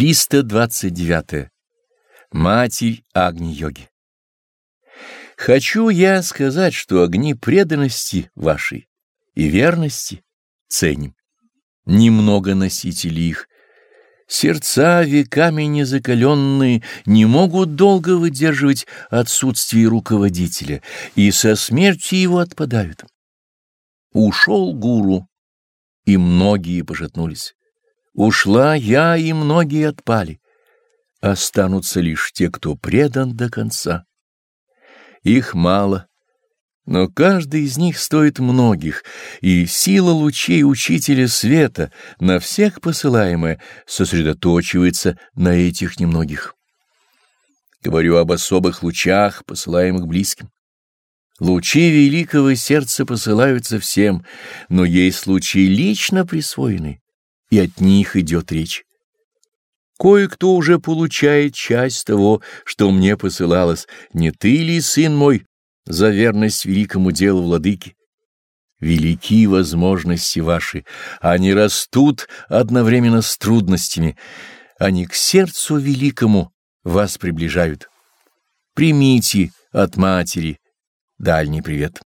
329. Матерь Агни-йоги. Хочу я сказать, что огни преданности вашей и верности ценим. Немного носителей их. Сердца, веками незакаленные, не могут долго выдерживать отсутствие руководителя и со смертью его отпадают. Ушел гуру, и многие пожатнулись. Ушла я, и многие отпали. Останутся лишь те, кто предан до конца. Их мало, но каждый из них стоит многих, и сила лучей Учителя Света, на всех посылаемая, сосредоточивается на этих немногих. Говорю об особых лучах, посылаемых близким. Лучи великого сердца посылаются всем, но есть лучи лично присвоенные и от них идет речь. Кое-кто уже получает часть того, что мне посылалось. Не ты ли, сын мой, за верность великому делу владыки? Велики возможности ваши, они растут одновременно с трудностями, они к сердцу великому вас приближают. Примите от матери дальний привет.